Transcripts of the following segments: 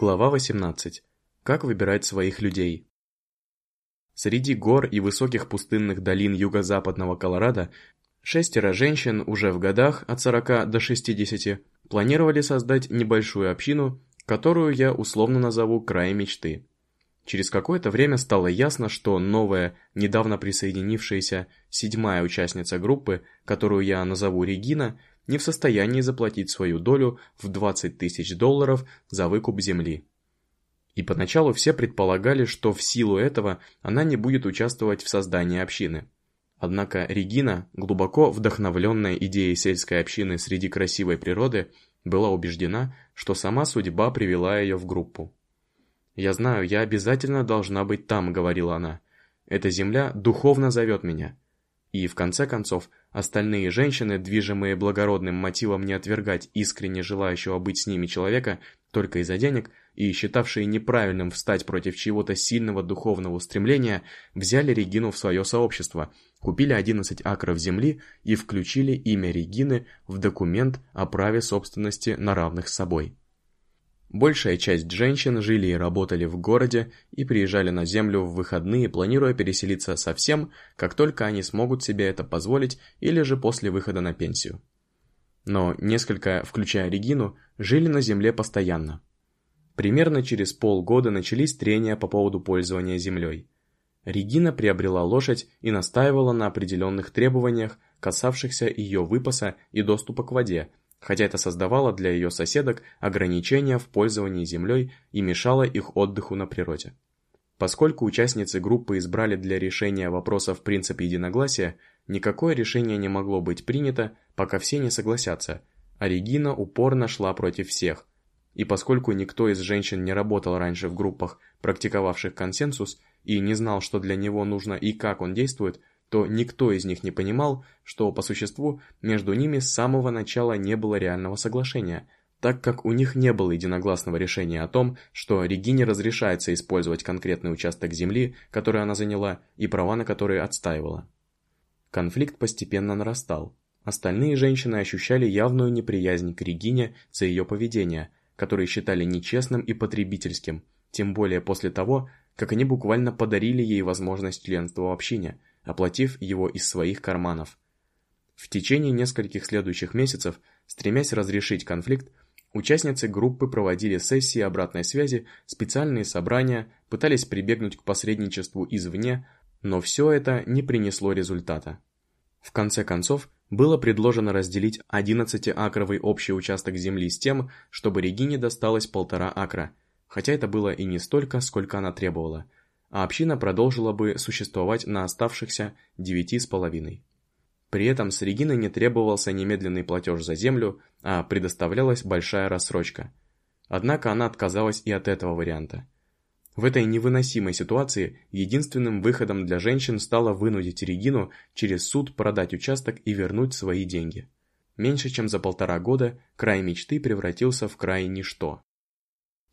Глава 18. Как выбирать своих людей? Среди гор и высоких пустынных долин юго-западного Колорадо шестеро женщин уже в годах от 40 до 60 планировали создать небольшую общину, которую я условно назову «Край мечты». Через какое-то время стало ясно, что новая, недавно присоединившаяся седьмая участница группы, которую я назову Регина, не в состоянии заплатить свою долю в 20 тысяч долларов за выкуп земли. И поначалу все предполагали, что в силу этого она не будет участвовать в создании общины. Однако Регина, глубоко вдохновленная идеей сельской общины среди красивой природы, была убеждена, что сама судьба привела ее в группу. «Я знаю, я обязательно должна быть там», — говорила она. «Эта земля духовно зовет меня. И, в конце концов, остальные женщины, движимые благородным мотивом не отвергать искренне желающего быть с ними человека только из-за денег и считавшие неправильным встать против чего-то сильного духовного устремления, взяли Регину в свое сообщество, купили 11 акров земли и включили имя Регины в документ о праве собственности на равных с собой. Большая часть женщин жили и работали в городе и приезжали на землю в выходные, планируя переселиться совсем, как только они смогут себе это позволить или же после выхода на пенсию. Но несколько, включая Регину, жили на земле постоянно. Примерно через полгода начались трения по поводу пользования землей. Регина приобрела лошадь и настаивала на определенных требованиях, касавшихся ее выпаса и доступа к воде, хотя это создавало для ее соседок ограничения в пользовании землей и мешало их отдыху на природе. Поскольку участницы группы избрали для решения вопросов принцип единогласия, никакое решение не могло быть принято, пока все не согласятся, а Регина упорно шла против всех. И поскольку никто из женщин не работал раньше в группах, практиковавших консенсус, и не знал, что для него нужно и как он действует, то никто из них не понимал, что по существу между ними с самого начала не было реального соглашения, так как у них не было единогласного решения о том, что Регине разрешается использовать конкретный участок земли, который она заняла, и права на которые отстаивала. Конфликт постепенно нарастал. Остальные женщины ощущали явную неприязнь к Регине за ее поведение, которое считали нечестным и потребительским, тем более после того, как они буквально подарили ей возможность членства в общине – оплатив его из своих карманов. В течение нескольких следующих месяцев, стремясь разрешить конфликт, участницы группы проводили сессии обратной связи, специальные собрания, пытались прибегнуть к посредничеству извне, но все это не принесло результата. В конце концов, было предложено разделить 11-акровый общий участок земли с тем, чтобы Регине досталось полтора акра, хотя это было и не столько, сколько она требовала – а община продолжила бы существовать на оставшихся девяти с половиной. При этом с Региной не требовался немедленный платеж за землю, а предоставлялась большая рассрочка. Однако она отказалась и от этого варианта. В этой невыносимой ситуации единственным выходом для женщин стало вынудить Регину через суд продать участок и вернуть свои деньги. Меньше чем за полтора года край мечты превратился в край ничто.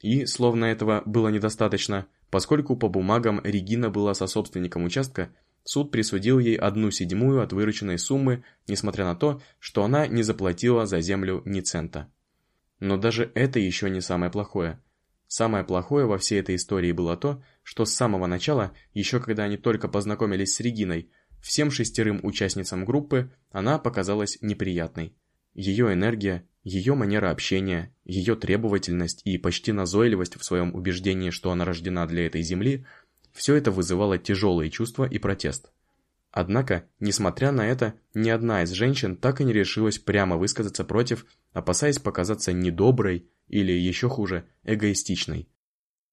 И, словно этого было недостаточно, Поскольку по бумагам Регина была сособственником участка, суд присудил ей одну седьмую от вырученной суммы, несмотря на то, что она не заплатила за землю ни цента. Но даже это еще не самое плохое. Самое плохое во всей этой истории было то, что с самого начала, еще когда они только познакомились с Региной, всем шестерым участницам группы она показалась неприятной. Ее энергия, ее манера общения, ее требовательность и почти назойливость в своем убеждении, что она рождена для этой земли, все это вызывало тяжелые чувства и протест. Однако, несмотря на это, ни одна из женщин так и не решилась прямо высказаться против, опасаясь показаться недоброй или, еще хуже, эгоистичной.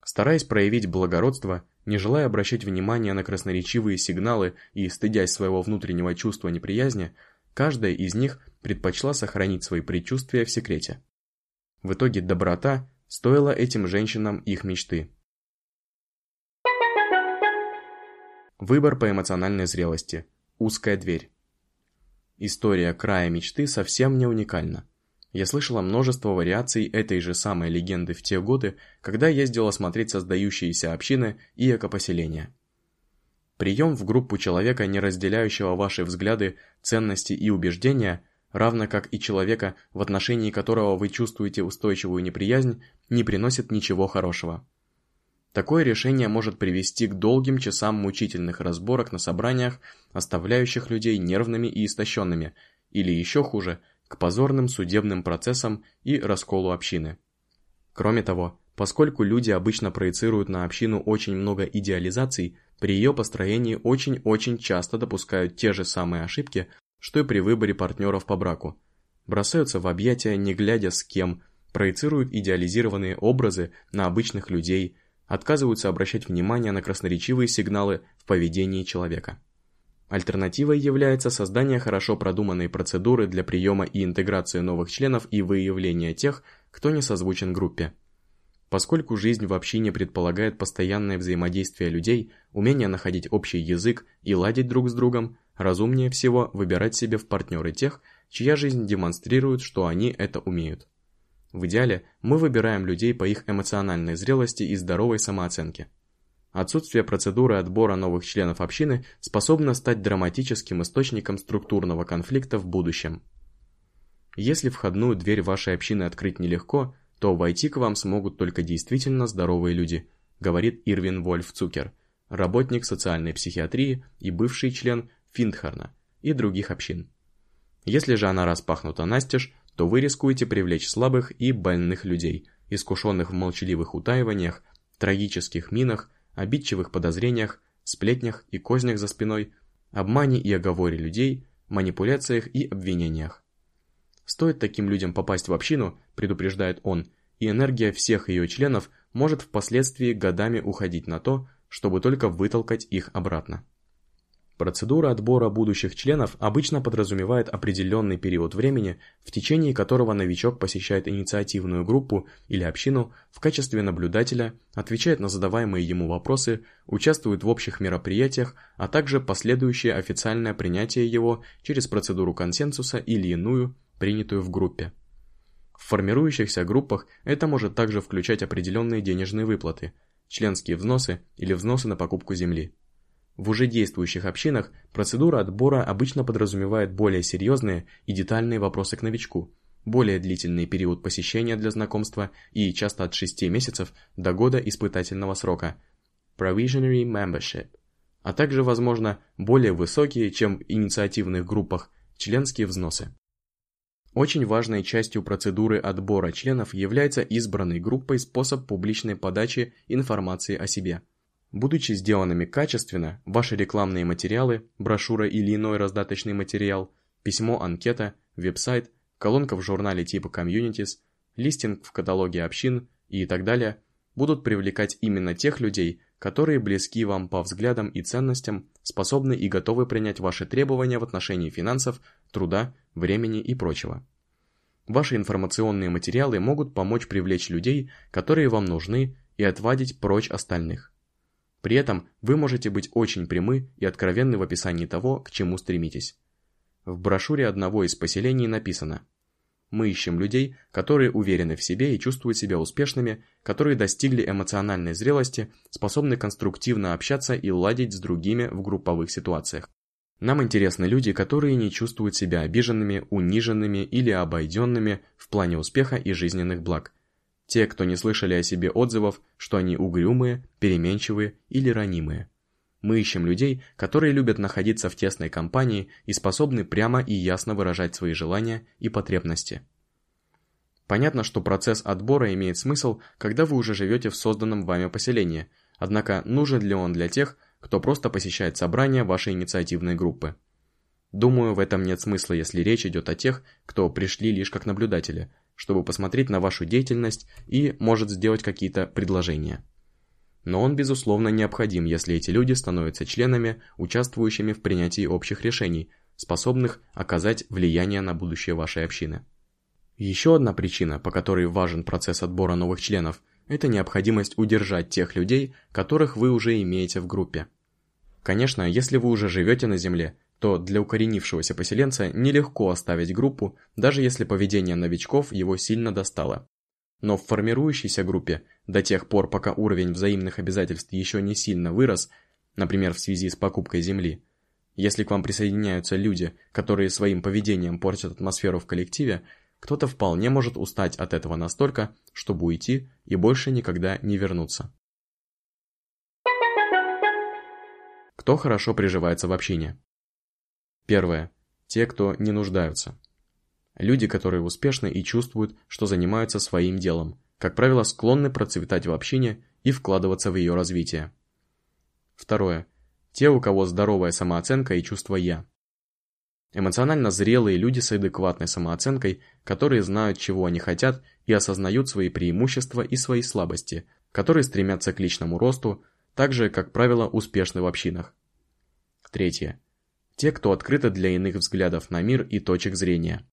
Стараясь проявить благородство, не желая обращать внимание на красноречивые сигналы и стыдясь своего внутреннего чувства неприязни, Каждая из них предпочла сохранить свои предчувствия в секрете. В итоге доброта стоила этим женщинам их мечты. Выбор по эмоциональной зрелости. Узкая дверь. История края мечты совсем не уникальна. Я слышала множество вариаций этой же самой легенды в те годы, когда ездила смотреть создающиеся общины и экопоселения. Прием в группу человека, не разделяющего ваши взгляды, ценности и убеждения, равно как и человека, в отношении которого вы чувствуете устойчивую неприязнь, не приносит ничего хорошего. Такое решение может привести к долгим часам мучительных разборок на собраниях, оставляющих людей нервными и истощенными, или еще хуже, к позорным судебным процессам и расколу общины. Кроме того, поскольку люди обычно проецируют на общину очень много идеализаций, при ее построении очень-очень часто допускают те же самые ошибки, что и при выборе партнеров по браку. Бросаются в объятия, не глядя с кем, проецируют идеализированные образы на обычных людей – отказываются обращать внимание на красноречивые сигналы в поведении человека. Альтернативой является создание хорошо продуманной процедуры для приема и интеграции новых членов и выявления тех, кто не созвучен группе. Поскольку жизнь в общине предполагает постоянное взаимодействие людей, умение находить общий язык и ладить друг с другом, разумнее всего выбирать себе в партнеры тех, чья жизнь демонстрирует, что они это умеют. В идеале мы выбираем людей по их эмоциональной зрелости и здоровой самооценке. Отсутствие процедуры отбора новых членов общины способно стать драматическим источником структурного конфликта в будущем. Если входную дверь вашей общины открыть нелегко, то войти к вам смогут только действительно здоровые люди, говорит Ирвин Вольф Цукер, работник социальной психиатрии и бывший член Финдхарна и других общин. Если же она распахнута настежь, то вы рискуете привлечь слабых и больных людей, искушенных в молчаливых утаиваниях, трагических минах, обидчивых подозрениях, сплетнях и кознях за спиной, обмане и оговоре людей, манипуляциях и обвинениях. Стоит таким людям попасть в общину, предупреждает он, и энергия всех ее членов может впоследствии годами уходить на то, чтобы только вытолкать их обратно. Процедура отбора будущих членов обычно подразумевает определенный период времени, в течение которого новичок посещает инициативную группу или общину в качестве наблюдателя, отвечает на задаваемые ему вопросы, участвует в общих мероприятиях, а также последующее официальное принятие его через процедуру консенсуса или иную, принятую в группе. В формирующихся группах это может также включать определенные денежные выплаты, членские взносы или взносы на покупку земли. В уже действующих общинах процедура отбора обычно подразумевает более серьезные и детальные вопросы к новичку, более длительный период посещения для знакомства и часто от 6 месяцев до года испытательного срока Provisionary Membership, а также, возможно, более высокие, чем в инициативных группах, членские взносы. Очень важной частью процедуры отбора членов является избранной группой способ публичной подачи информации о себе – Будучи сделанными качественно, ваши рекламные материалы, брошюра или иной раздаточный материал, письмо, анкета, веб-сайт, колонка в журнале типа Communities, листинг в каталоге общин и так далее будут привлекать именно тех людей, которые близки вам по взглядам и ценностям, способны и готовы принять ваши требования в отношении финансов, труда, времени и прочего. Ваши информационные материалы могут помочь привлечь людей, которые вам нужны, и отвадить прочь остальных. При этом вы можете быть очень прямы и откровенны в описании того, к чему стремитесь. В брошюре одного из поселений написано «Мы ищем людей, которые уверены в себе и чувствуют себя успешными, которые достигли эмоциональной зрелости, способны конструктивно общаться и ладить с другими в групповых ситуациях. Нам интересны люди, которые не чувствуют себя обиженными, униженными или обойденными в плане успеха и жизненных благ, те, кто не слышали о себе отзывов, что они угрюмые, переменчивые или ранимые. Мы ищем людей, которые любят находиться в тесной компании и способны прямо и ясно выражать свои желания и потребности. Понятно, что процесс отбора имеет смысл, когда вы уже живете в созданном вами поселении, однако нужен ли он для тех, кто просто посещает собрания вашей инициативной группы. Думаю, в этом нет смысла, если речь идет о тех, кто пришли лишь как наблюдатели – чтобы посмотреть на вашу деятельность и может сделать какие-то предложения. Но он, безусловно, необходим, если эти люди становятся членами, участвующими в принятии общих решений, способных оказать влияние на будущее вашей общины. Еще одна причина, по которой важен процесс отбора новых членов, это необходимость удержать тех людей, которых вы уже имеете в группе. Конечно, если вы уже живете на Земле, то для укоренившегося поселенца нелегко оставить группу, даже если поведение новичков его сильно достало. Но в формирующейся группе, до тех пор, пока уровень взаимных обязательств еще не сильно вырос, например, в связи с покупкой земли, Если к вам присоединяются люди, которые своим поведением портят атмосферу в коллективе, кто-то вполне может устать от этого настолько, чтобы уйти и больше никогда не вернуться. Кто хорошо приживается в общине? Первое. Те, кто не нуждаются. Люди, которые успешны и чувствуют, что занимаются своим делом, как правило, склонны процветать в общине и вкладываться в ее развитие. Второе. Те, у кого здоровая самооценка и чувство «я». Эмоционально зрелые люди с адекватной самооценкой, которые знают, чего они хотят и осознают свои преимущества и свои слабости, которые стремятся к личному росту, также, как правило, успешны в общинах. Третье. Те, кто открыты для иных взглядов на мир и точек зрения.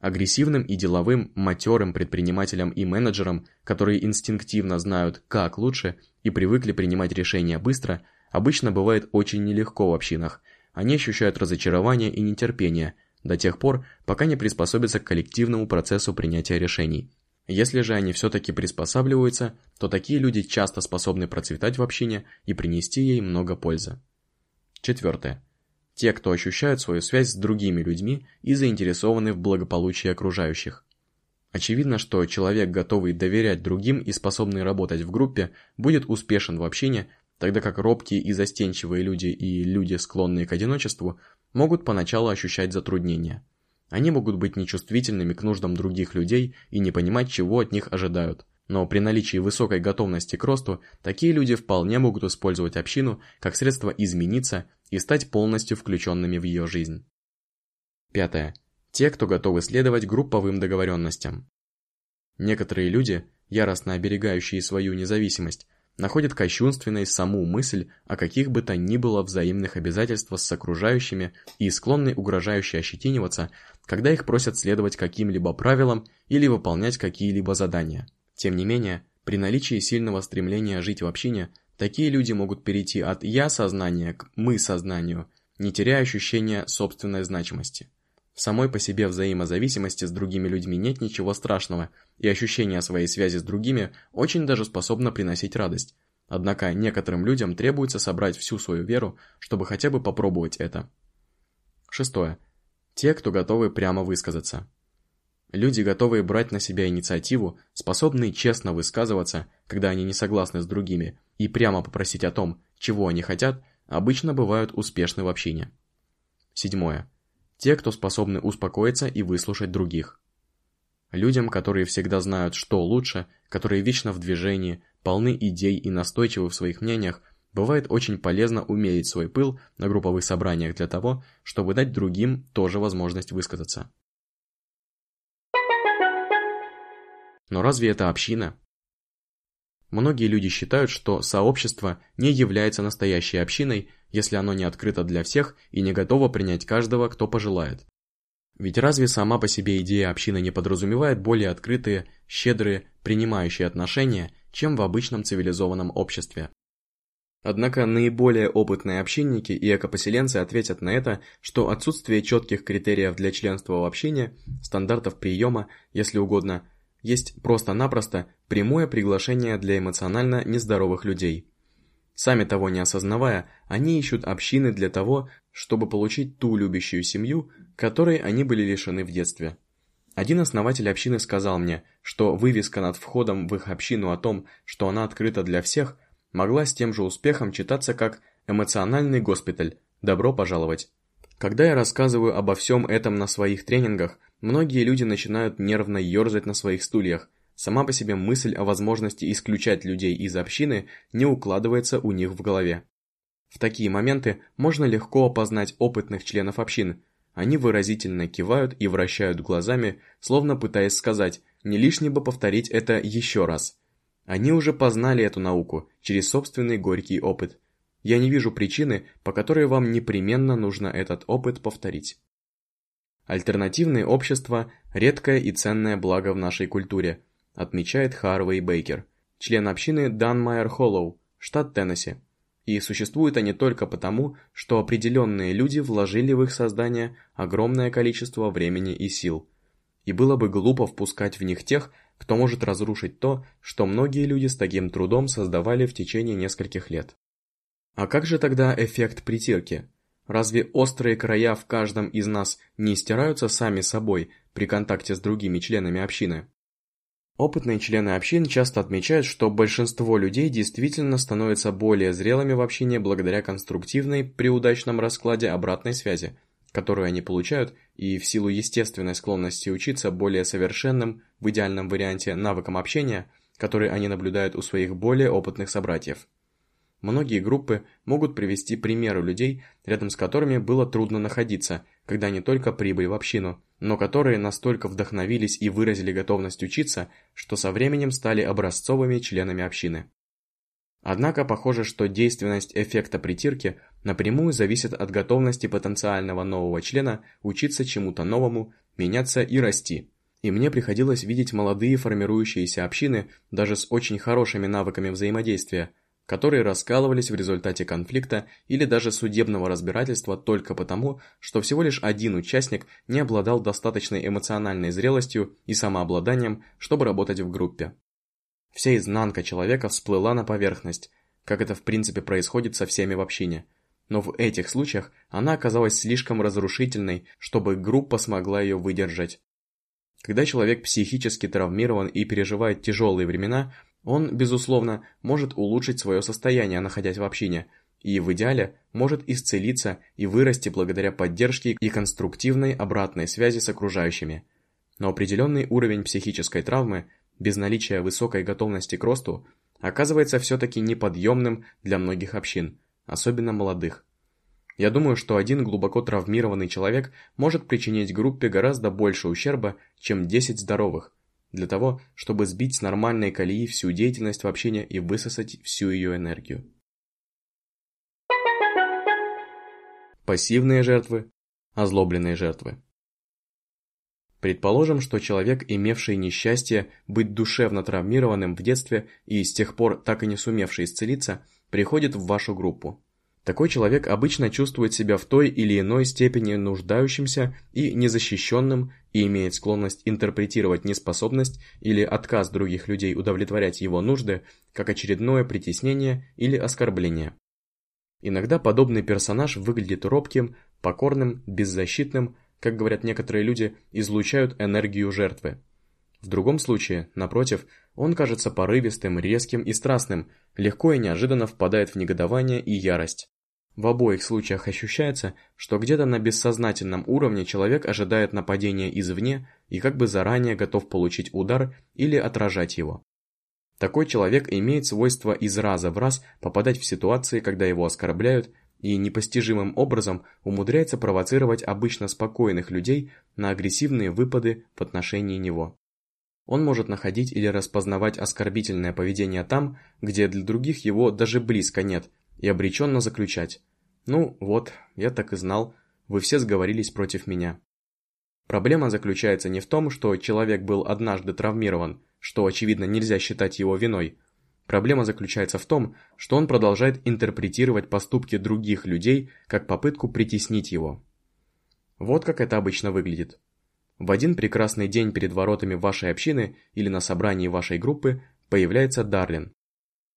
Агрессивным и деловым, матерым предпринимателям и менеджерам, которые инстинктивно знают, как лучше и привыкли принимать решения быстро, обычно бывает очень нелегко в общинах. Они ощущают разочарование и нетерпение до тех пор, пока не приспособятся к коллективному процессу принятия решений. Если же они все-таки приспосабливаются, то такие люди часто способны процветать в общине и принести ей много пользы. Четвертое. Те, кто ощущают свою связь с другими людьми и заинтересованы в благополучии окружающих. Очевидно, что человек, готовый доверять другим и способный работать в группе, будет успешен в общении, тогда как робкие и застенчивые люди и люди, склонные к одиночеству, могут поначалу ощущать затруднения. Они могут быть нечувствительными к нуждам других людей и не понимать, чего от них ожидают – но при наличии высокой готовности к росту, такие люди вполне могут использовать общину как средство измениться и стать полностью включенными в ее жизнь. Пятое. Те, кто готовы следовать групповым договоренностям. Некоторые люди, яростно оберегающие свою независимость, находят кощунственной саму мысль о каких бы то ни было взаимных обязательствах с окружающими и склонны угрожающе ощетиниваться, когда их просят следовать каким-либо правилам или выполнять какие-либо задания. Тем не менее, при наличии сильного стремления жить в общине, такие люди могут перейти от «я-сознания» к «мы-сознанию», не теряя ощущения собственной значимости. В самой по себе взаимозависимости с другими людьми нет ничего страшного, и ощущение своей связи с другими очень даже способно приносить радость. Однако некоторым людям требуется собрать всю свою веру, чтобы хотя бы попробовать это. Шестое. Те, кто готовы прямо высказаться. Люди, готовые брать на себя инициативу, способные честно высказываться, когда они не согласны с другими, и прямо попросить о том, чего они хотят, обычно бывают успешны в общине. Седьмое. Те, кто способны успокоиться и выслушать других. Людям, которые всегда знают, что лучше, которые вечно в движении, полны идей и настойчивы в своих мнениях, бывает очень полезно умерить свой пыл на групповых собраниях для того, чтобы дать другим тоже возможность высказаться. Но разве это община? Многие люди считают, что сообщество не является настоящей общиной, если оно не открыто для всех и не готово принять каждого, кто пожелает. Ведь разве сама по себе идея общины не подразумевает более открытые, щедрые, принимающие отношения, чем в обычном цивилизованном обществе? Однако наиболее опытные общинники и экопоселенцы ответят на это, что отсутствие четких критериев для членства в общине, стандартов приема, если угодно, есть просто-напросто прямое приглашение для эмоционально нездоровых людей. Сами того не осознавая, они ищут общины для того, чтобы получить ту любящую семью, которой они были лишены в детстве. Один основатель общины сказал мне, что вывеска над входом в их общину о том, что она открыта для всех, могла с тем же успехом читаться как «эмоциональный госпиталь. Добро пожаловать». Когда я рассказываю обо всем этом на своих тренингах, многие люди начинают нервно ерзать на своих стульях. Сама по себе мысль о возможности исключать людей из общины не укладывается у них в голове. В такие моменты можно легко опознать опытных членов общин. Они выразительно кивают и вращают глазами, словно пытаясь сказать «не лишне бы повторить это еще раз». Они уже познали эту науку через собственный горький опыт – я не вижу причины, по которой вам непременно нужно этот опыт повторить. Альтернативные общества – редкое и ценное благо в нашей культуре, отмечает Харвей Бейкер, член общины Данмайер Холлоу, штат Теннесси. И существуют они только потому, что определенные люди вложили в их создание огромное количество времени и сил. И было бы глупо впускать в них тех, кто может разрушить то, что многие люди с таким трудом создавали в течение нескольких лет. А как же тогда эффект притирки? Разве острые края в каждом из нас не стираются сами собой при контакте с другими членами общины? Опытные члены общин часто отмечают, что большинство людей действительно становятся более зрелыми в общине благодаря конструктивной при удачном раскладе обратной связи, которую они получают и в силу естественной склонности учиться более совершенным, в идеальном варианте, навыкам общения, которые они наблюдают у своих более опытных собратьев. Многие группы могут привести примеры людей, рядом с которыми было трудно находиться, когда они только прибыли в общину, но которые настолько вдохновились и выразили готовность учиться, что со временем стали образцовыми членами общины. Однако похоже, что действенность эффекта притирки напрямую зависит от готовности потенциального нового члена учиться чему-то новому, меняться и расти. И мне приходилось видеть молодые формирующиеся общины даже с очень хорошими навыками взаимодействия – которые раскалывались в результате конфликта или даже судебного разбирательства только потому, что всего лишь один участник не обладал достаточной эмоциональной зрелостью и самообладанием, чтобы работать в группе. Вся изнанка человека всплыла на поверхность, как это в принципе происходит со всеми в общине. Но в этих случаях она оказалась слишком разрушительной, чтобы группа смогла ее выдержать. Когда человек психически травмирован и переживает тяжелые времена, он, безусловно, может улучшить свое состояние, находясь в общине, и в идеале может исцелиться и вырасти благодаря поддержке и конструктивной обратной связи с окружающими. Но определенный уровень психической травмы, без наличия высокой готовности к росту, оказывается все-таки неподъемным для многих общин, особенно молодых. Я думаю, что один глубоко травмированный человек может причинить группе гораздо больше ущерба, чем 10 здоровых, для того, чтобы сбить с нормальной колеи всю деятельность общине и высосать всю ее энергию. Пассивные жертвы, озлобленные жертвы. Предположим, что человек, имевший несчастье быть душевно травмированным в детстве и с тех пор так и не сумевший исцелиться, приходит в вашу группу. Такой человек обычно чувствует себя в той или иной степени нуждающимся и незащищенным и имеет склонность интерпретировать неспособность или отказ других людей удовлетворять его нужды как очередное притеснение или оскорбление. Иногда подобный персонаж выглядит робким, покорным, беззащитным, как говорят некоторые люди, излучают энергию жертвы. В другом случае, напротив, он кажется порывистым, резким и страстным, легко и неожиданно впадает в негодование и ярость. В обоих случаях ощущается, что где-то на бессознательном уровне человек ожидает нападения извне и как бы заранее готов получить удар или отражать его. Такой человек имеет свойство из раза в раз попадать в ситуации, когда его оскорбляют, и непостижимым образом умудряется провоцировать обычно спокойных людей на агрессивные выпады в отношении него. Он может находить или распознавать оскорбительное поведение там, где для других его даже близко нет, и обреченно заключать «Ну, вот, я так и знал, вы все сговорились против меня». Проблема заключается не в том, что человек был однажды травмирован, что, очевидно, нельзя считать его виной. Проблема заключается в том, что он продолжает интерпретировать поступки других людей как попытку притеснить его. Вот как это обычно выглядит. В один прекрасный день перед воротами вашей общины или на собрании вашей группы появляется Дарлин.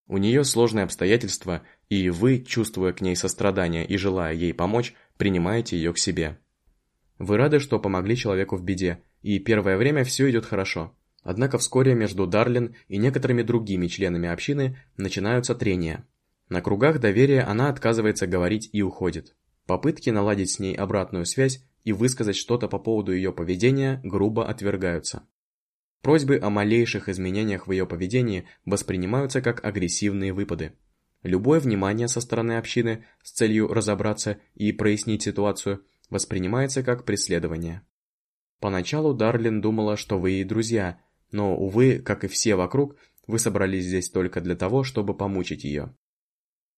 У нее сложные обстоятельства, и вы, чувствуя к ней сострадание и желая ей помочь, принимаете ее к себе. Вы рады, что помогли человеку в беде, и первое время все идет хорошо. Однако вскоре между Дарлин и некоторыми другими членами общины начинаются трения. На кругах доверия она отказывается говорить и уходит. Попытки наладить с ней обратную связь и высказать что-то по поводу ее поведения грубо отвергаются. Просьбы о малейших изменениях в ее поведении воспринимаются как агрессивные выпады. Любое внимание со стороны общины с целью разобраться и прояснить ситуацию воспринимается как преследование. Поначалу Дарлин думала, что вы ей друзья, но, увы, как и все вокруг, вы собрались здесь только для того, чтобы помучить ее.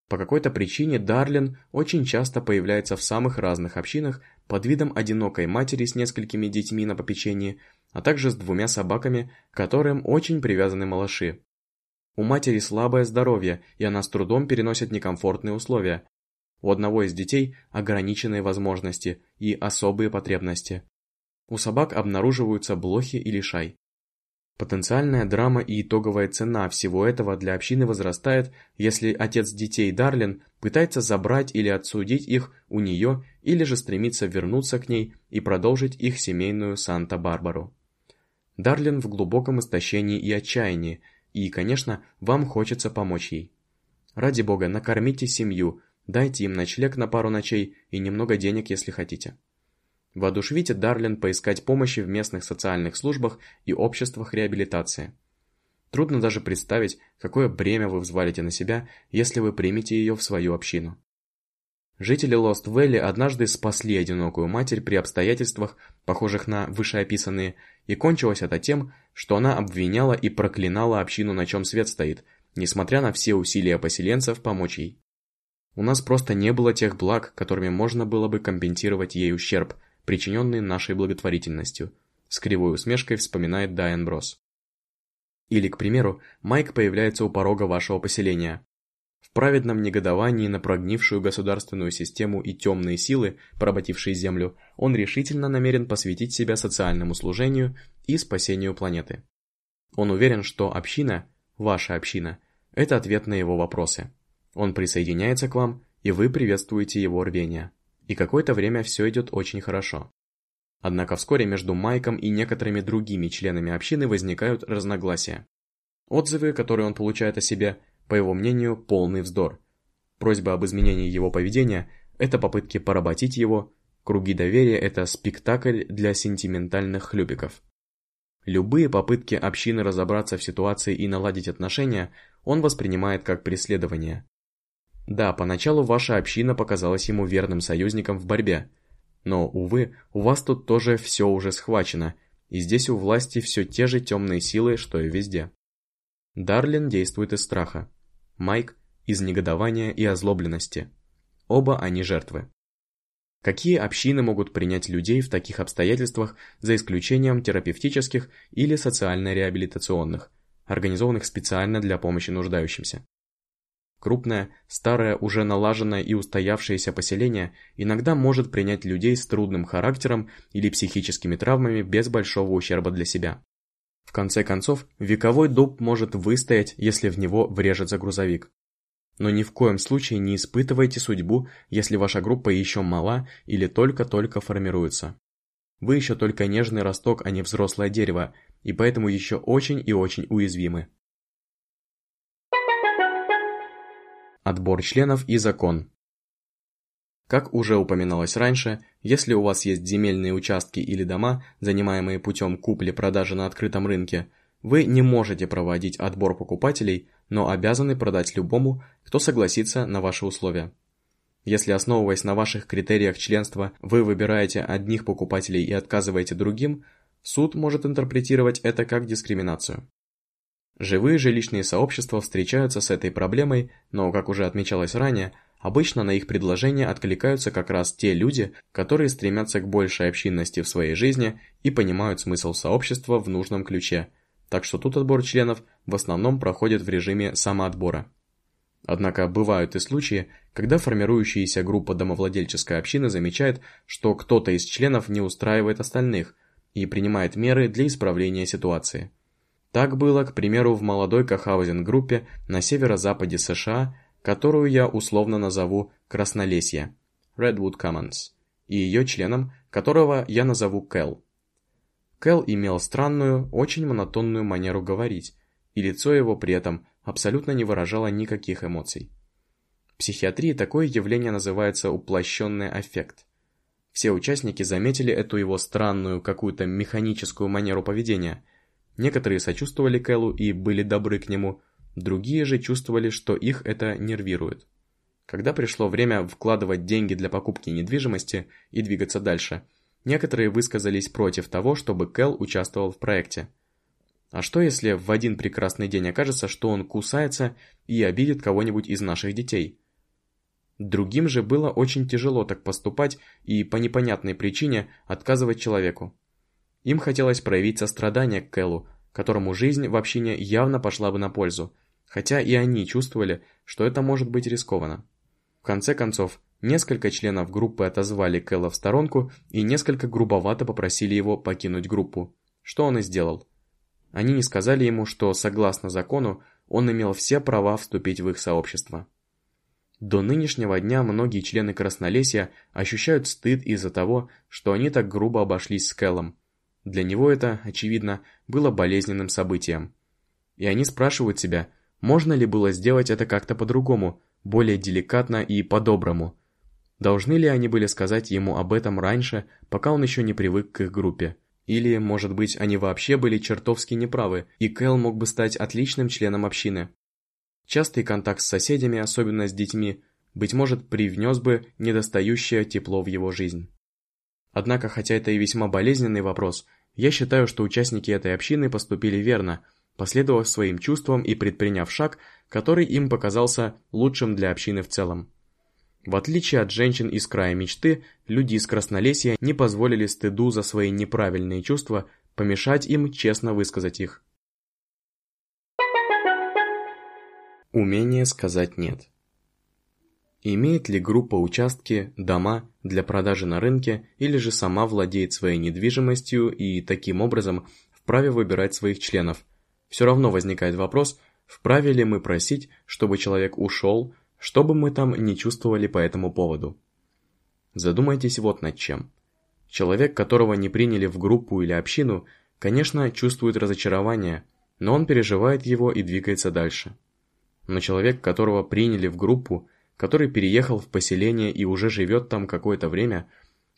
По какой-то причине Дарлин очень часто появляется в самых разных общинах под видом одинокой матери с несколькими детьми на попечении, а также с двумя собаками, к которым очень привязаны малыши. У матери слабое здоровье, и она с трудом переносит некомфортные условия. У одного из детей ограниченные возможности и особые потребности. У собак обнаруживаются блохи или шай. Потенциальная драма и итоговая цена всего этого для общины возрастает, если отец детей Дарлин пытается забрать или отсудить их у нее, или же стремится вернуться к ней и продолжить их семейную Санта-Барбару. Дарлин в глубоком истощении и отчаянии, и, конечно, вам хочется помочь ей. Ради бога, накормите семью, дайте им ночлег на пару ночей и немного денег, если хотите. Воодушевите Дарлин поискать помощи в местных социальных службах и обществах реабилитации. Трудно даже представить, какое бремя вы взвалите на себя, если вы примете ее в свою общину. Жители Лост-Вэлли однажды спасли одинокую матерь при обстоятельствах, похожих на вышеописанные, и кончилось это тем, что она обвиняла и проклинала общину, на чем свет стоит, несмотря на все усилия поселенцев помочь ей. У нас просто не было тех благ, которыми можно было бы компенсировать ей ущерб – причиненные нашей благотворительностью, с кривой усмешкой вспоминает Дайан Брос. Или, к примеру, Майк появляется у порога вашего поселения. В праведном негодовании на прогнившую государственную систему и темные силы, поработившие Землю, он решительно намерен посвятить себя социальному служению и спасению планеты. Он уверен, что община, ваша община, это ответ на его вопросы. Он присоединяется к вам, и вы приветствуете его рвение и какое-то время все идет очень хорошо. Однако вскоре между Майком и некоторыми другими членами общины возникают разногласия. Отзывы, которые он получает о себе, по его мнению, полный вздор. Просьба об изменении его поведения – это попытки поработить его, круги доверия – это спектакль для сентиментальных хлюпиков. Любые попытки общины разобраться в ситуации и наладить отношения он воспринимает как преследование. Да, поначалу ваша община показалась ему верным союзником в борьбе. Но, увы, у вас тут тоже все уже схвачено, и здесь у власти все те же темные силы, что и везде. Дарлин действует из страха. Майк – из негодования и озлобленности. Оба они жертвы. Какие общины могут принять людей в таких обстоятельствах, за исключением терапевтических или социально-реабилитационных, организованных специально для помощи нуждающимся? Крупное, старое, уже налаженное и устоявшееся поселение иногда может принять людей с трудным характером или психическими травмами без большого ущерба для себя. В конце концов, вековой дуб может выстоять, если в него врежется грузовик. Но ни в коем случае не испытывайте судьбу, если ваша группа еще мала или только-только формируется. Вы еще только нежный росток, а не взрослое дерево, и поэтому еще очень и очень уязвимы. Отбор членов и закон. Как уже упоминалось раньше, если у вас есть земельные участки или дома, занимаемые путем купли-продажи на открытом рынке, вы не можете проводить отбор покупателей, но обязаны продать любому, кто согласится на ваши условия. Если основываясь на ваших критериях членства, вы выбираете одних покупателей и отказываете другим, суд может интерпретировать это как дискриминацию. Живые жилищные сообщества встречаются с этой проблемой, но, как уже отмечалось ранее, обычно на их предложения откликаются как раз те люди, которые стремятся к большей общинности в своей жизни и понимают смысл сообщества в нужном ключе, так что тут отбор членов в основном проходит в режиме самоотбора. Однако бывают и случаи, когда формирующаяся группа домовладельческой общины замечает, что кто-то из членов не устраивает остальных и принимает меры для исправления ситуации. Так было, к примеру, в молодой Кахаузен-группе на северо-западе США, которую я условно назову Краснолесье, Redwood Commons, и ее членом, которого я назову Кэл. Кэл имел странную, очень монотонную манеру говорить, и лицо его при этом абсолютно не выражало никаких эмоций. В психиатрии такое явление называется уплощенный аффект. Все участники заметили эту его странную, какую-то механическую манеру поведения – Некоторые сочувствовали Кэллу и были добры к нему, другие же чувствовали, что их это нервирует. Когда пришло время вкладывать деньги для покупки недвижимости и двигаться дальше, некоторые высказались против того, чтобы Кэл участвовал в проекте. А что если в один прекрасный день окажется, что он кусается и обидит кого-нибудь из наших детей? Другим же было очень тяжело так поступать и по непонятной причине отказывать человеку. Им хотелось проявить сострадание к Кэллу, которому жизнь в общине явно пошла бы на пользу, хотя и они чувствовали, что это может быть рискованно. В конце концов, несколько членов группы отозвали Кэлла в сторонку и несколько грубовато попросили его покинуть группу, что он и сделал. Они не сказали ему, что, согласно закону, он имел все права вступить в их сообщество. До нынешнего дня многие члены Краснолесья ощущают стыд из-за того, что они так грубо обошлись с Кэллом. Для него это, очевидно, было болезненным событием. И они спрашивают себя, можно ли было сделать это как-то по-другому, более деликатно и по-доброму. Должны ли они были сказать ему об этом раньше, пока он еще не привык к их группе? Или, может быть, они вообще были чертовски неправы, и Кэл мог бы стать отличным членом общины? Частый контакт с соседями, особенно с детьми, быть может, привнес бы недостающее тепло в его жизнь. Однако, хотя это и весьма болезненный вопрос, я считаю, что участники этой общины поступили верно, последовав своим чувствам и предприняв шаг, который им показался лучшим для общины в целом. В отличие от женщин из края мечты, люди из Краснолесья не позволили стыду за свои неправильные чувства помешать им честно высказать их. Умение сказать «нет». Имеет ли группа участки, дома для продажи на рынке или же сама владеет своей недвижимостью и таким образом вправе выбирать своих членов? Все равно возникает вопрос, вправе ли мы просить, чтобы человек ушел, что бы мы там не чувствовали по этому поводу. Задумайтесь вот над чем. Человек, которого не приняли в группу или общину, конечно, чувствует разочарование, но он переживает его и двигается дальше. Но человек, которого приняли в группу, который переехал в поселение и уже живет там какое-то время,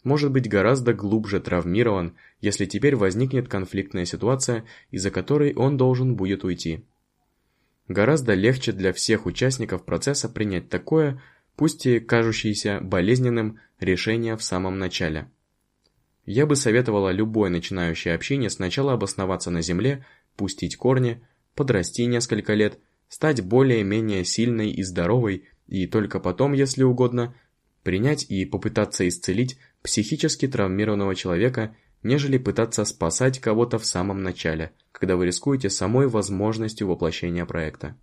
может быть гораздо глубже травмирован, если теперь возникнет конфликтная ситуация, из-за которой он должен будет уйти. Гораздо легче для всех участников процесса принять такое, пусть и кажущееся болезненным, решение в самом начале. Я бы советовала любой начинающей общине сначала обосноваться на земле, пустить корни, подрасти несколько лет – стать более-менее сильной и здоровой, и только потом, если угодно, принять и попытаться исцелить психически травмированного человека, нежели пытаться спасать кого-то в самом начале, когда вы рискуете самой возможностью воплощения проекта.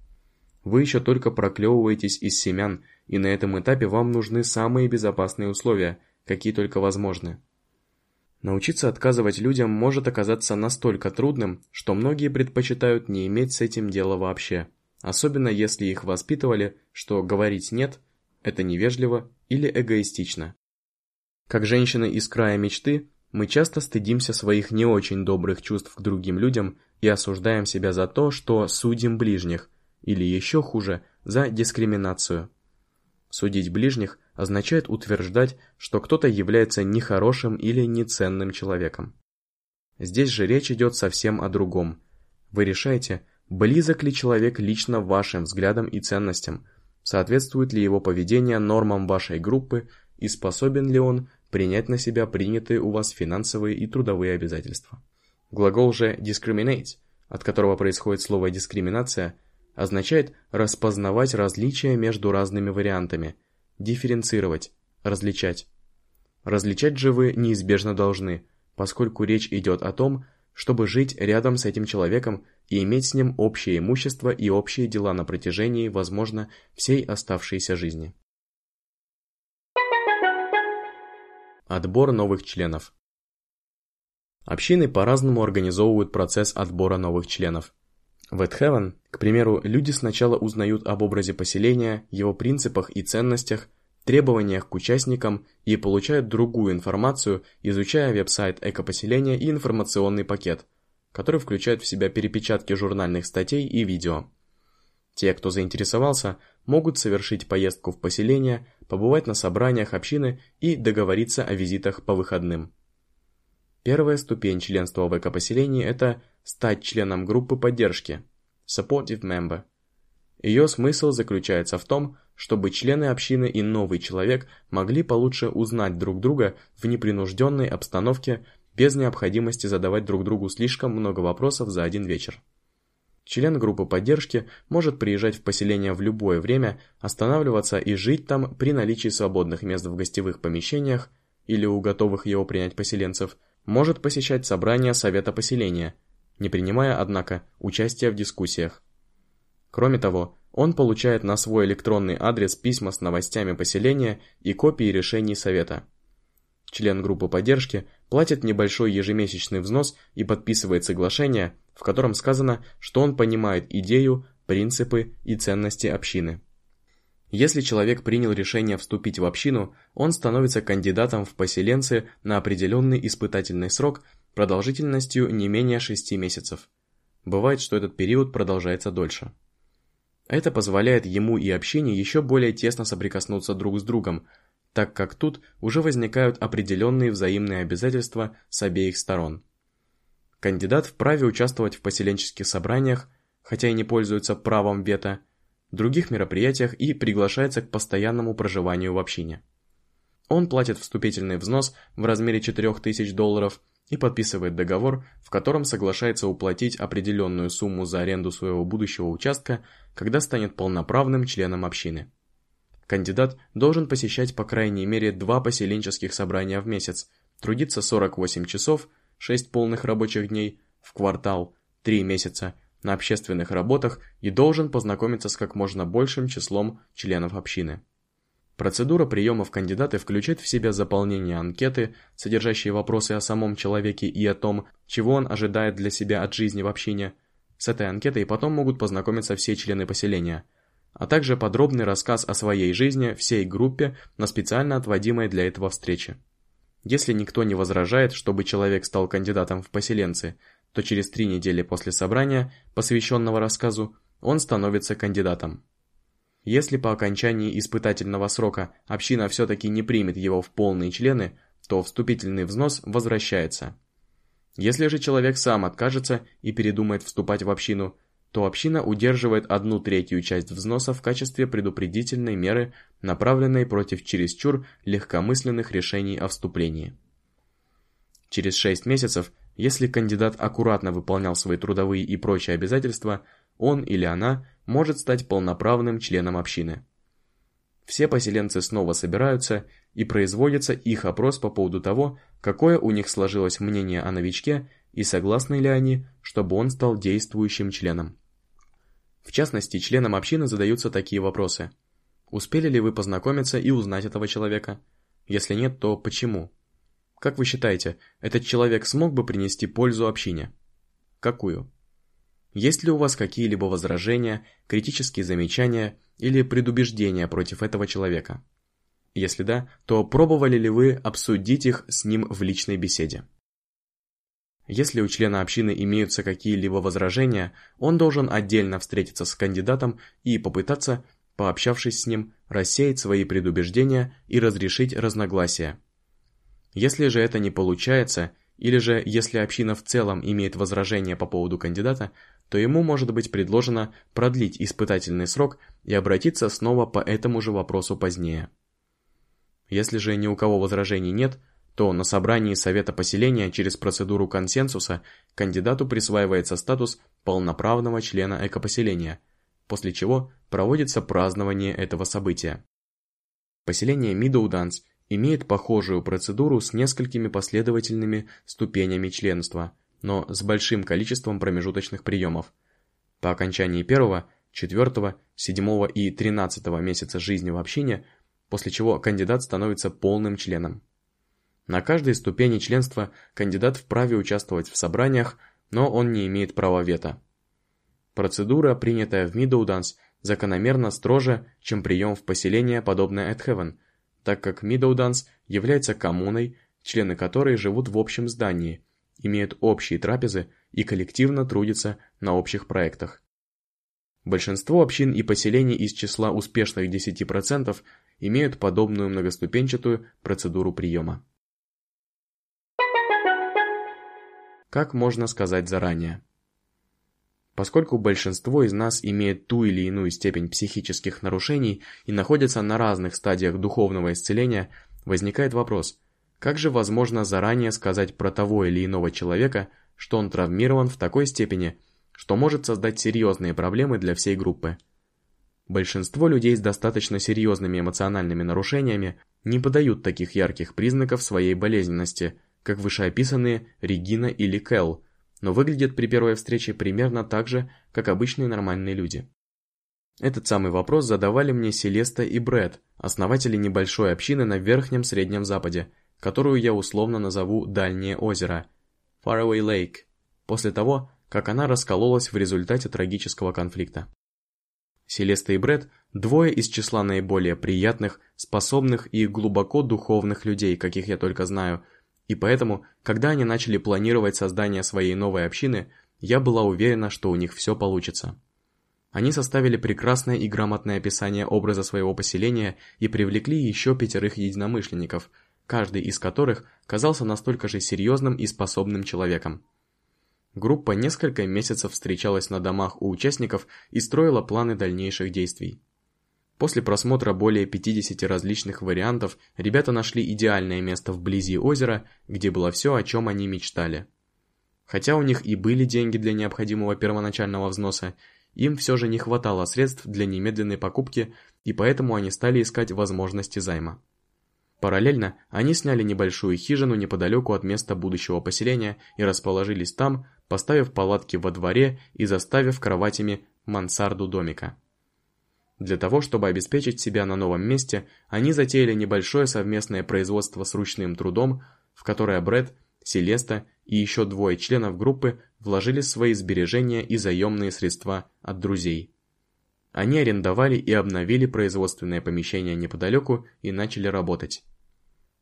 Вы еще только проклевываетесь из семян, и на этом этапе вам нужны самые безопасные условия, какие только возможны. Научиться отказывать людям может оказаться настолько трудным, что многие предпочитают не иметь с этим дела вообще особенно если их воспитывали, что говорить «нет» – это невежливо или эгоистично. Как женщины из края мечты, мы часто стыдимся своих не очень добрых чувств к другим людям и осуждаем себя за то, что судим ближних, или еще хуже, за дискриминацию. Судить ближних означает утверждать, что кто-то является нехорошим или неценным человеком. Здесь же речь идет совсем о другом. Вы решаете, Близок ли человек лично вашим взглядам и ценностям? Соответствует ли его поведение нормам вашей группы и способен ли он принять на себя принятые у вас финансовые и трудовые обязательства? Глагол же discriminate, от которого происходит слово дискриминация, означает распознавать различия между разными вариантами, дифференцировать, различать. Различать же вы неизбежно должны, поскольку речь идет о том, чтобы жить рядом с этим человеком и иметь с ним общее имущество и общие дела на протяжении, возможно, всей оставшейся жизни. Отбор новых членов Общины по-разному организовывают процесс отбора новых членов. В Эдхевен, к примеру, люди сначала узнают об образе поселения, его принципах и ценностях, требованиях к участникам и получают другую информацию, изучая веб-сайт экопоселения и информационный пакет, который включает в себя перепечатки журнальных статей и видео. Те, кто заинтересовался, могут совершить поездку в поселение, побывать на собраниях общины и договориться о визитах по выходным. Первая ступень членства в экопоселении – это стать членом группы поддержки – Supportive Member. Ее смысл заключается в том, чтобы члены общины и новый человек могли получше узнать друг друга в непринужденной обстановке без необходимости задавать друг другу слишком много вопросов за один вечер. Член группы поддержки может приезжать в поселение в любое время, останавливаться и жить там при наличии свободных мест в гостевых помещениях или у готовых его принять поселенцев, может посещать собрания совета поселения, не принимая, однако, участия в дискуссиях. Кроме того, он получает на свой электронный адрес письма с новостями поселения и копии решений совета. член группы поддержки, платит небольшой ежемесячный взнос и подписывает соглашение, в котором сказано, что он понимает идею, принципы и ценности общины. Если человек принял решение вступить в общину, он становится кандидатом в поселенцы на определенный испытательный срок продолжительностью не менее 6 месяцев. Бывает, что этот период продолжается дольше. Это позволяет ему и общине еще более тесно соприкоснуться друг с другом, так как тут уже возникают определенные взаимные обязательства с обеих сторон. Кандидат вправе участвовать в поселенческих собраниях, хотя и не пользуется правом вето, других мероприятиях и приглашается к постоянному проживанию в общине. Он платит вступительный взнос в размере 4000 долларов и подписывает договор, в котором соглашается уплатить определенную сумму за аренду своего будущего участка, когда станет полноправным членом общины. Кандидат должен посещать по крайней мере два поселенческих собрания в месяц, трудиться 48 часов, 6 полных рабочих дней, в квартал, 3 месяца, на общественных работах и должен познакомиться с как можно большим числом членов общины. Процедура приема в кандидаты включает в себя заполнение анкеты, содержащие вопросы о самом человеке и о том, чего он ожидает для себя от жизни в общине. С этой анкетой потом могут познакомиться все члены поселения, а также подробный рассказ о своей жизни всей группе на специально отводимой для этого встрече. Если никто не возражает, чтобы человек стал кандидатом в поселенцы, то через три недели после собрания, посвященного рассказу, он становится кандидатом. Если по окончании испытательного срока община все-таки не примет его в полные члены, то вступительный взнос возвращается. Если же человек сам откажется и передумает вступать в общину, то община удерживает одну третью часть взноса в качестве предупредительной меры, направленной против чересчур легкомысленных решений о вступлении. Через 6 месяцев если кандидат аккуратно выполнял свои трудовые и прочие обязательства, он или она может стать полноправным членом общины. Все поселенцы снова собираются и производится их опрос по поводу того, какое у них сложилось мнение о новичке и согласны ли они, чтобы он стал действующим членом. В частности, членам общины задаются такие вопросы. Успели ли вы познакомиться и узнать этого человека? Если нет, то почему? Как вы считаете, этот человек смог бы принести пользу общине? Какую? Есть ли у вас какие-либо возражения, критические замечания или предубеждения против этого человека? Если да, то пробовали ли вы обсудить их с ним в личной беседе? Если у члена общины имеются какие-либо возражения, он должен отдельно встретиться с кандидатом и попытаться, пообщавшись с ним, рассеять свои предубеждения и разрешить разногласия. Если же это не получается, или же если община в целом имеет возражения по поводу кандидата, то ему может быть предложено продлить испытательный срок и обратиться снова по этому же вопросу позднее. Если же ни у кого возражений нет, то на собрании Совета поселения через процедуру консенсуса кандидату присваивается статус полноправного члена экопоселения, после чего проводится празднование этого события. Поселение Мидоуданс имеет похожую процедуру с несколькими последовательными ступенями членства, но с большим количеством промежуточных приемов. По окончании первого, четвертого, седьмого и тринадцатого месяца жизни в общине, после чего кандидат становится полным членом. На каждой ступени членства кандидат вправе участвовать в собраниях, но он не имеет права вето. Процедура, принятая в Мидоуданс, закономерно строже, чем прием в поселение, подобное Эдхевен – так как Мидоуданс является коммуной, члены которой живут в общем здании, имеют общие трапезы и коллективно трудятся на общих проектах. Большинство общин и поселений из числа успешных 10% имеют подобную многоступенчатую процедуру приема. Как можно сказать заранее? Поскольку большинство из нас имеет ту или иную степень психических нарушений и находится на разных стадиях духовного исцеления, возникает вопрос, как же возможно заранее сказать про того или иного человека, что он травмирован в такой степени, что может создать серьезные проблемы для всей группы? Большинство людей с достаточно серьезными эмоциональными нарушениями не подают таких ярких признаков своей болезненности, как вышеописанные Регина или Кэл – но выглядят при первой встрече примерно так же, как обычные нормальные люди. Этот самый вопрос задавали мне Селеста и Брэд, основатели небольшой общины на Верхнем Среднем Западе, которую я условно назову «Дальнее озеро» – Faraway Lake, после того, как она раскололась в результате трагического конфликта. Селеста и Бред – двое из числа наиболее приятных, способных и глубоко духовных людей, каких я только знаю, и поэтому, когда они начали планировать создание своей новой общины, я была уверена, что у них все получится. Они составили прекрасное и грамотное описание образа своего поселения и привлекли еще пятерых единомышленников, каждый из которых казался настолько же серьезным и способным человеком. Группа несколько месяцев встречалась на домах у участников и строила планы дальнейших действий. После просмотра более 50 различных вариантов, ребята нашли идеальное место вблизи озера, где было все, о чем они мечтали. Хотя у них и были деньги для необходимого первоначального взноса, им все же не хватало средств для немедленной покупки, и поэтому они стали искать возможности займа. Параллельно они сняли небольшую хижину неподалеку от места будущего поселения и расположились там, поставив палатки во дворе и заставив кроватями мансарду домика. Для того, чтобы обеспечить себя на новом месте, они затеяли небольшое совместное производство с ручным трудом, в которое Бред, Селеста и еще двое членов группы вложили свои сбережения и заемные средства от друзей. Они арендовали и обновили производственное помещение неподалеку и начали работать.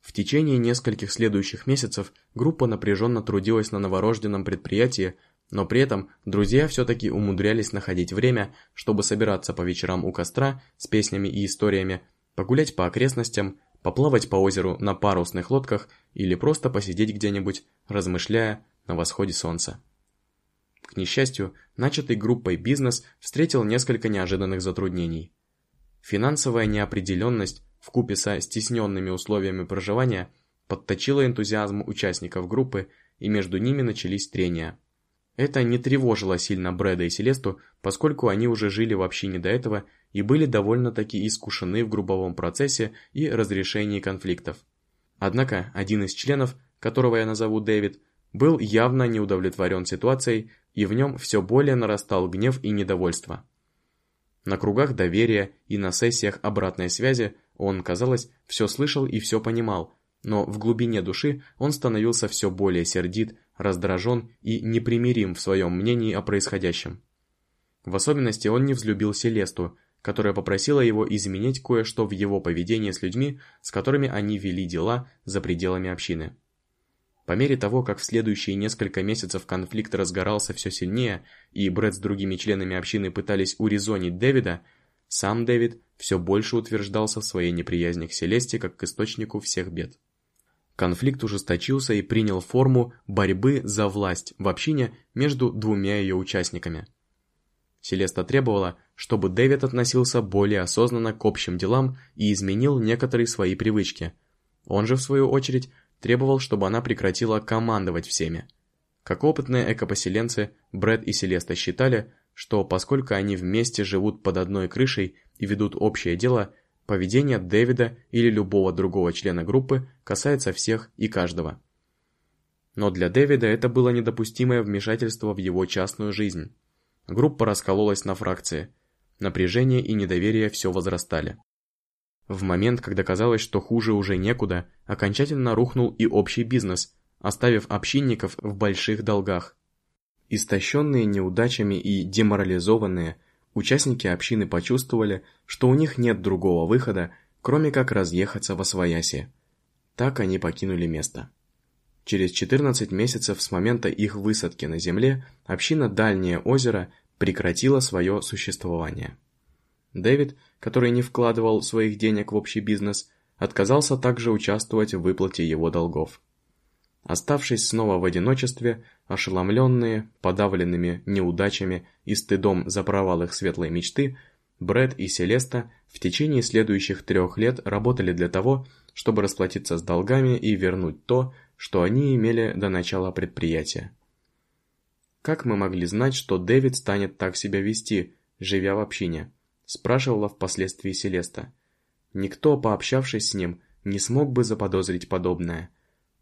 В течение нескольких следующих месяцев группа напряженно трудилась на новорожденном предприятии, но при этом друзья все-таки умудрялись находить время, чтобы собираться по вечерам у костра с песнями и историями, погулять по окрестностям, поплавать по озеру на парусных лодках или просто посидеть где-нибудь, размышляя на восходе солнца. К несчастью, начатый группой бизнес встретил несколько неожиданных затруднений. Финансовая неопределенность вкупе со стесненными условиями проживания подточила энтузиазм участников группы, и между ними начались трения. Это не тревожило сильно Брэда и Селесту, поскольку они уже жили в общине до этого и были довольно-таки искушены в групповом процессе и разрешении конфликтов. Однако один из членов, которого я назову Дэвид, был явно не удовлетворен ситуацией, и в нем все более нарастал гнев и недовольство. На кругах доверия и на сессиях обратной связи он, казалось, все слышал и все понимал, но в глубине души он становился все более сердит, раздражен и непримирим в своем мнении о происходящем. В особенности он не взлюбил Селесту, которая попросила его изменить кое-что в его поведении с людьми, с которыми они вели дела за пределами общины. По мере того, как в следующие несколько месяцев конфликт разгорался все сильнее, и Брэд с другими членами общины пытались урезонить Дэвида, сам Дэвид все больше утверждался в своей неприязни к Селесте как к источнику всех бед. Конфликт ужесточился и принял форму борьбы за власть в общине между двумя ее участниками. Селеста требовала, чтобы Дэвид относился более осознанно к общим делам и изменил некоторые свои привычки. Он же, в свою очередь, требовал, чтобы она прекратила командовать всеми. Как опытные экопоселенцы, Брэд и Селеста считали, что поскольку они вместе живут под одной крышей и ведут общее дело, поведение Дэвида или любого другого члена группы касается всех и каждого. Но для Дэвида это было недопустимое вмешательство в его частную жизнь. Группа раскололась на фракции. Напряжение и недоверие все возрастали. В момент, когда казалось, что хуже уже некуда, окончательно рухнул и общий бизнес, оставив общинников в больших долгах. Истощенные неудачами и деморализованные, участники общины почувствовали, что у них нет другого выхода, кроме как разъехаться во свояси. Так они покинули место. Через 14 месяцев с момента их высадки на земле община Дальнее озеро прекратила свое существование. Дэвид, который не вкладывал своих денег в общий бизнес, отказался также участвовать в выплате его долгов. Оставшись снова в одиночестве, ошеломленные, подавленными неудачами и стыдом за провал их светлой мечты, Брэд и Селеста в течение следующих трех лет работали для того, чтобы расплатиться с долгами и вернуть то, что они имели до начала предприятия. Как мы могли знать, что Дэвид станет так себя вести, живя в общине? Спрашивала впоследствии Селеста. Никто, пообщавшись с ним, не смог бы заподозрить подобное –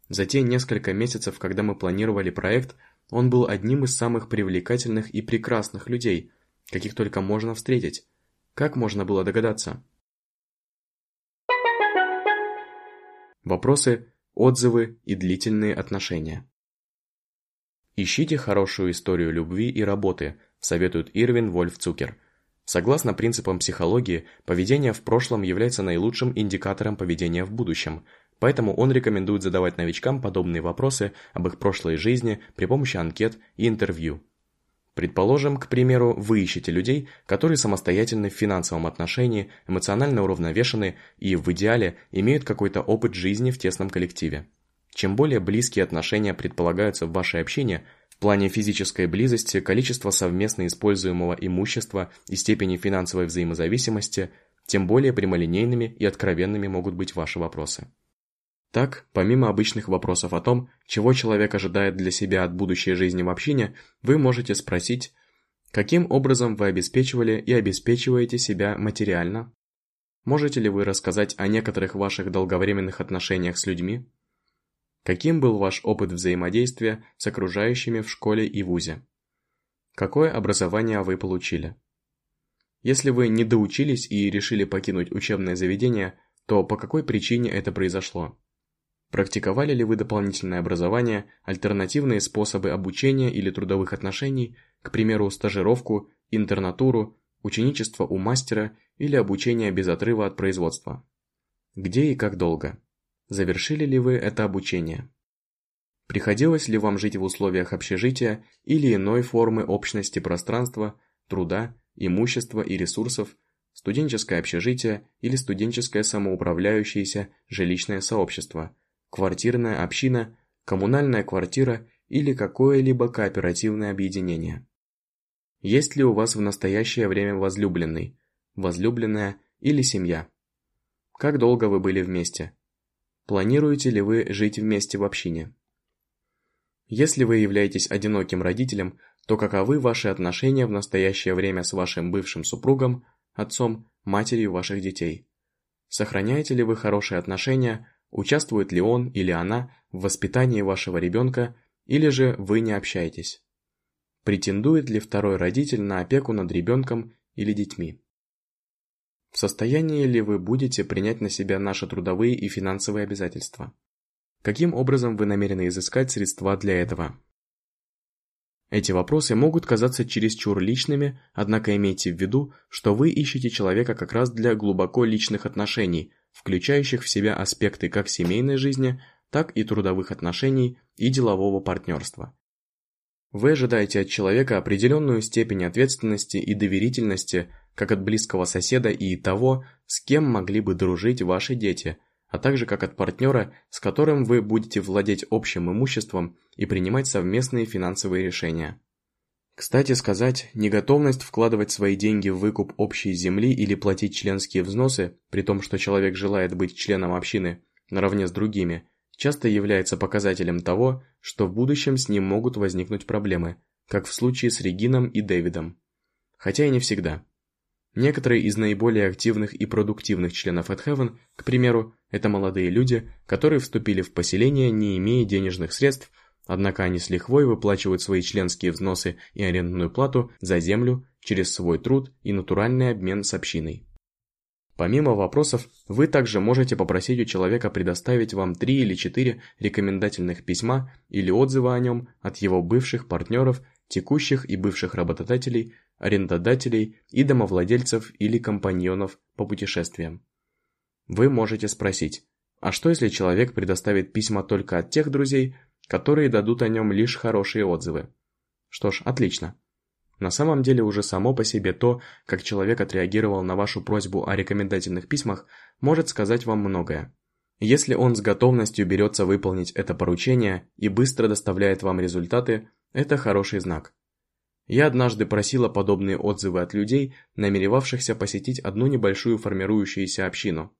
за те несколько месяцев, когда мы планировали проект, он был одним из самых привлекательных и прекрасных людей, каких только можно встретить. Как можно было догадаться? Вопросы отзывы и длительные отношения. Ищите хорошую историю любви и работы, советует Ирвин Вольф Цукер. Согласно принципам психологии, поведение в прошлом является наилучшим индикатором поведения в будущем, поэтому он рекомендует задавать новичкам подобные вопросы об их прошлой жизни при помощи анкет и интервью. Предположим, к примеру, вы ищете людей, которые самостоятельны в финансовом отношении, эмоционально уравновешены и, в идеале, имеют какой-то опыт жизни в тесном коллективе. Чем более близкие отношения предполагаются в вашей общине, в плане физической близости, количества совместно используемого имущества и степени финансовой взаимозависимости, тем более прямолинейными и откровенными могут быть ваши вопросы. Так, помимо обычных вопросов о том, чего человек ожидает для себя от будущей жизни в общине, вы можете спросить, каким образом вы обеспечивали и обеспечиваете себя материально? Можете ли вы рассказать о некоторых ваших долговременных отношениях с людьми? Каким был ваш опыт взаимодействия с окружающими в школе и вузе? Какое образование вы получили? Если вы не доучились и решили покинуть учебное заведение, то по какой причине это произошло? Практиковали ли вы дополнительное образование, альтернативные способы обучения или трудовых отношений, к примеру, стажировку, интернатуру, ученичество у мастера или обучение без отрыва от производства? Где и как долго? Завершили ли вы это обучение? Приходилось ли вам жить в условиях общежития или иной формы общности пространства, труда, имущества и ресурсов, студенческое общежитие или студенческое самоуправляющееся жилищное сообщество, квартирная община, коммунальная квартира или какое-либо кооперативное объединение? Есть ли у вас в настоящее время возлюбленный, возлюбленная или семья? Как долго вы были вместе? Планируете ли вы жить вместе в общине? Если вы являетесь одиноким родителем, то каковы ваши отношения в настоящее время с вашим бывшим супругом, отцом, матерью ваших детей? Сохраняете ли вы хорошие отношения, участвует ли он или она в воспитании вашего ребенка, или же вы не общаетесь? Претендует ли второй родитель на опеку над ребенком или детьми? В состоянии ли вы будете принять на себя наши трудовые и финансовые обязательства? Каким образом вы намерены изыскать средства для этого? Эти вопросы могут казаться чересчур личными, однако имейте в виду, что вы ищете человека как раз для глубоко личных отношений, включающих в себя аспекты как семейной жизни, так и трудовых отношений и делового партнерства. Вы ожидаете от человека определенную степень ответственности и доверительности как от близкого соседа и того, с кем могли бы дружить ваши дети, а также как от партнера, с которым вы будете владеть общим имуществом и принимать совместные финансовые решения. Кстати сказать, неготовность вкладывать свои деньги в выкуп общей земли или платить членские взносы, при том, что человек желает быть членом общины наравне с другими, часто является показателем того, что в будущем с ним могут возникнуть проблемы, как в случае с Регином и Дэвидом. Хотя и не всегда. Некоторые из наиболее активных и продуктивных членов Heaven, к примеру, это молодые люди, которые вступили в поселение, не имея денежных средств, однако они с лихвой выплачивают свои членские взносы и арендную плату за землю через свой труд и натуральный обмен с общиной. Помимо вопросов, вы также можете попросить у человека предоставить вам три или четыре рекомендательных письма или отзывы о нем от его бывших партнеров, текущих и бывших работодателей, арендодателей и домовладельцев или компаньонов по путешествиям. Вы можете спросить, а что если человек предоставит письма только от тех друзей, которые дадут о нем лишь хорошие отзывы? Что ж, отлично. На самом деле уже само по себе то, как человек отреагировал на вашу просьбу о рекомендательных письмах, может сказать вам многое. Если он с готовностью берется выполнить это поручение и быстро доставляет вам результаты, это хороший знак. Я однажды просила подобные отзывы от людей, намеревавшихся посетить одну небольшую формирующуюся общину.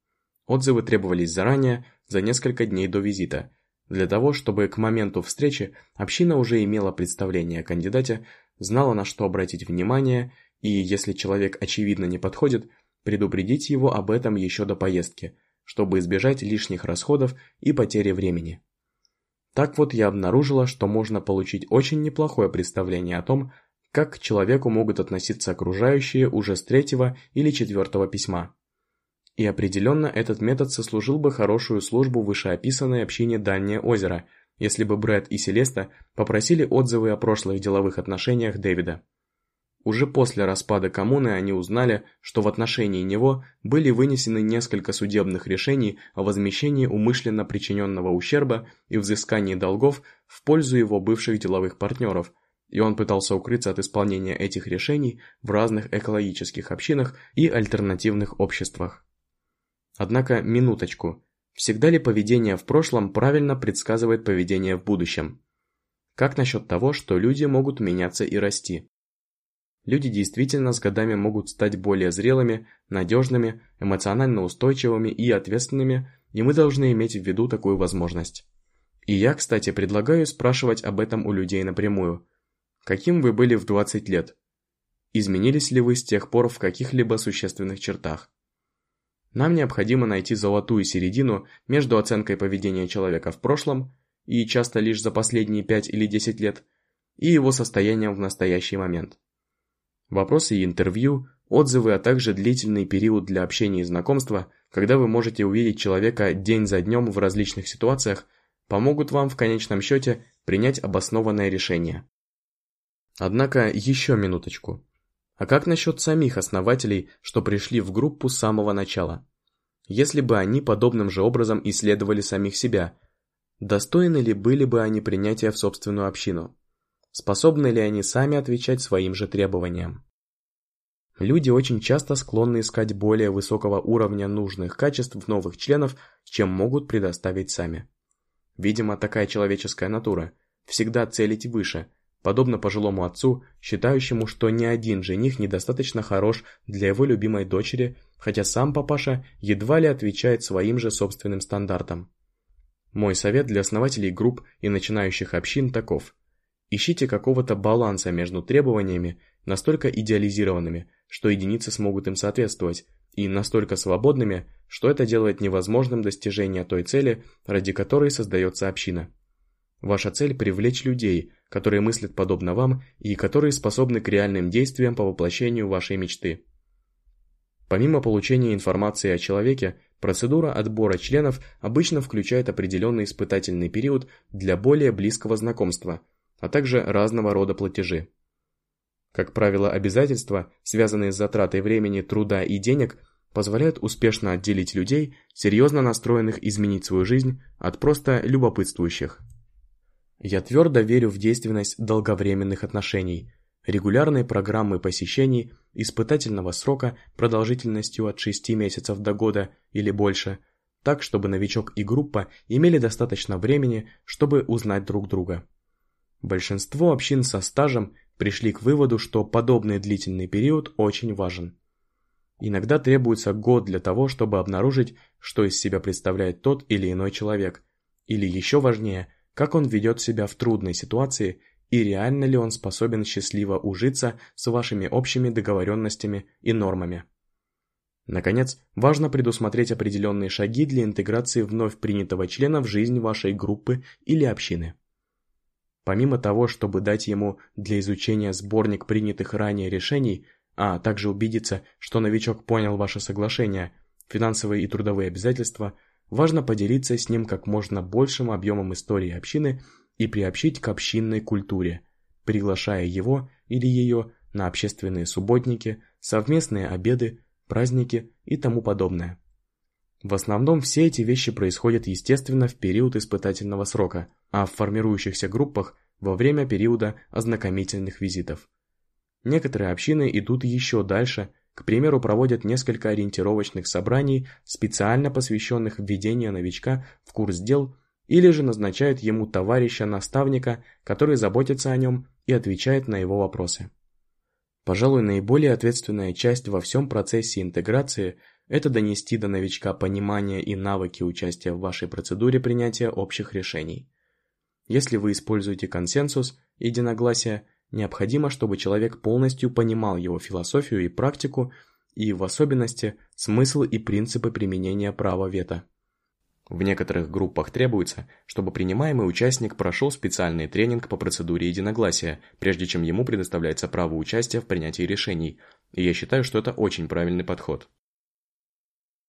Отзывы требовались заранее, за несколько дней до визита, для того, чтобы к моменту встречи община уже имела представление о кандидате, знала на что обратить внимание и, если человек очевидно не подходит, предупредить его об этом еще до поездки, чтобы избежать лишних расходов и потери времени. Так вот я обнаружила, что можно получить очень неплохое представление о том, как к человеку могут относиться окружающие уже с третьего или четвертого письма. И определенно этот метод сослужил бы хорошую службу вышеописанной общине Дальнее озеро, если бы Брэд и Селеста попросили отзывы о прошлых деловых отношениях Дэвида. Уже после распада коммуны они узнали, что в отношении него были вынесены несколько судебных решений о возмещении умышленно причиненного ущерба и взыскании долгов в пользу его бывших деловых партнеров, и он пытался укрыться от исполнения этих решений в разных экологических общинах и альтернативных обществах. Однако, минуточку, всегда ли поведение в прошлом правильно предсказывает поведение в будущем? Как насчет того, что люди могут меняться и расти? люди действительно с годами могут стать более зрелыми, надежными, эмоционально устойчивыми и ответственными, и мы должны иметь в виду такую возможность. И я, кстати, предлагаю спрашивать об этом у людей напрямую. Каким вы были в 20 лет? Изменились ли вы с тех пор в каких-либо существенных чертах? Нам необходимо найти золотую середину между оценкой поведения человека в прошлом, и часто лишь за последние 5 или 10 лет, и его состоянием в настоящий момент. Вопросы и интервью, отзывы, а также длительный период для общения и знакомства, когда вы можете увидеть человека день за днем в различных ситуациях, помогут вам в конечном счете принять обоснованное решение. Однако еще минуточку. А как насчет самих основателей, что пришли в группу с самого начала? Если бы они подобным же образом исследовали самих себя, достойны ли были бы они принятия в собственную общину? Способны ли они сами отвечать своим же требованиям? Люди очень часто склонны искать более высокого уровня нужных качеств в новых членов, чем могут предоставить сами. Видимо, такая человеческая натура – всегда целить выше, подобно пожилому отцу, считающему, что ни один жених недостаточно хорош для его любимой дочери, хотя сам папаша едва ли отвечает своим же собственным стандартам. Мой совет для основателей групп и начинающих общин таков – Ищите какого-то баланса между требованиями, настолько идеализированными, что единицы смогут им соответствовать, и настолько свободными, что это делает невозможным достижение той цели, ради которой создается община. Ваша цель – привлечь людей, которые мыслят подобно вам и которые способны к реальным действиям по воплощению вашей мечты. Помимо получения информации о человеке, процедура отбора членов обычно включает определенный испытательный период для более близкого знакомства – а также разного рода платежи. Как правило, обязательства, связанные с затратой времени, труда и денег, позволяют успешно отделить людей, серьезно настроенных изменить свою жизнь, от просто любопытствующих. Я твердо верю в действенность долговременных отношений, регулярной программы посещений, испытательного срока продолжительностью от 6 месяцев до года или больше, так чтобы новичок и группа имели достаточно времени, чтобы узнать друг друга. Большинство общин со стажем пришли к выводу, что подобный длительный период очень важен. Иногда требуется год для того, чтобы обнаружить, что из себя представляет тот или иной человек, или еще важнее, как он ведет себя в трудной ситуации и реально ли он способен счастливо ужиться с вашими общими договоренностями и нормами. Наконец, важно предусмотреть определенные шаги для интеграции вновь принятого члена в жизнь вашей группы или общины. Помимо того, чтобы дать ему для изучения сборник принятых ранее решений, а также убедиться, что новичок понял ваше соглашение, финансовые и трудовые обязательства, важно поделиться с ним как можно большим объемом истории общины и приобщить к общинной культуре, приглашая его или ее на общественные субботники, совместные обеды, праздники и тому подобное. В основном все эти вещи происходят естественно в период испытательного срока, а в формирующихся группах во время периода ознакомительных визитов. Некоторые общины идут еще дальше, к примеру, проводят несколько ориентировочных собраний, специально посвященных введению новичка в курс дел, или же назначают ему товарища-наставника, который заботится о нем и отвечает на его вопросы. Пожалуй, наиболее ответственная часть во всем процессе интеграции – это донести до новичка понимание и навыки участия в вашей процедуре принятия общих решений. Если вы используете консенсус, единогласие, необходимо, чтобы человек полностью понимал его философию и практику, и в особенности смысл и принципы применения права вето. В некоторых группах требуется, чтобы принимаемый участник прошел специальный тренинг по процедуре единогласия, прежде чем ему предоставляется право участия в принятии решений, и я считаю, что это очень правильный подход.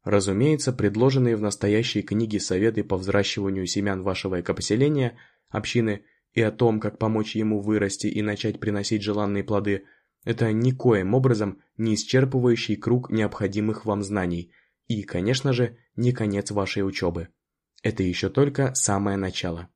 Разумеется, предложенные в настоящей книге советы по взращиванию семян вашего экопоселения, общины и о том, как помочь ему вырасти и начать приносить желанные плоды, это никоим образом не исчерпывающий круг необходимых вам знаний и, конечно же, не конец вашей учебы. Это еще только самое начало.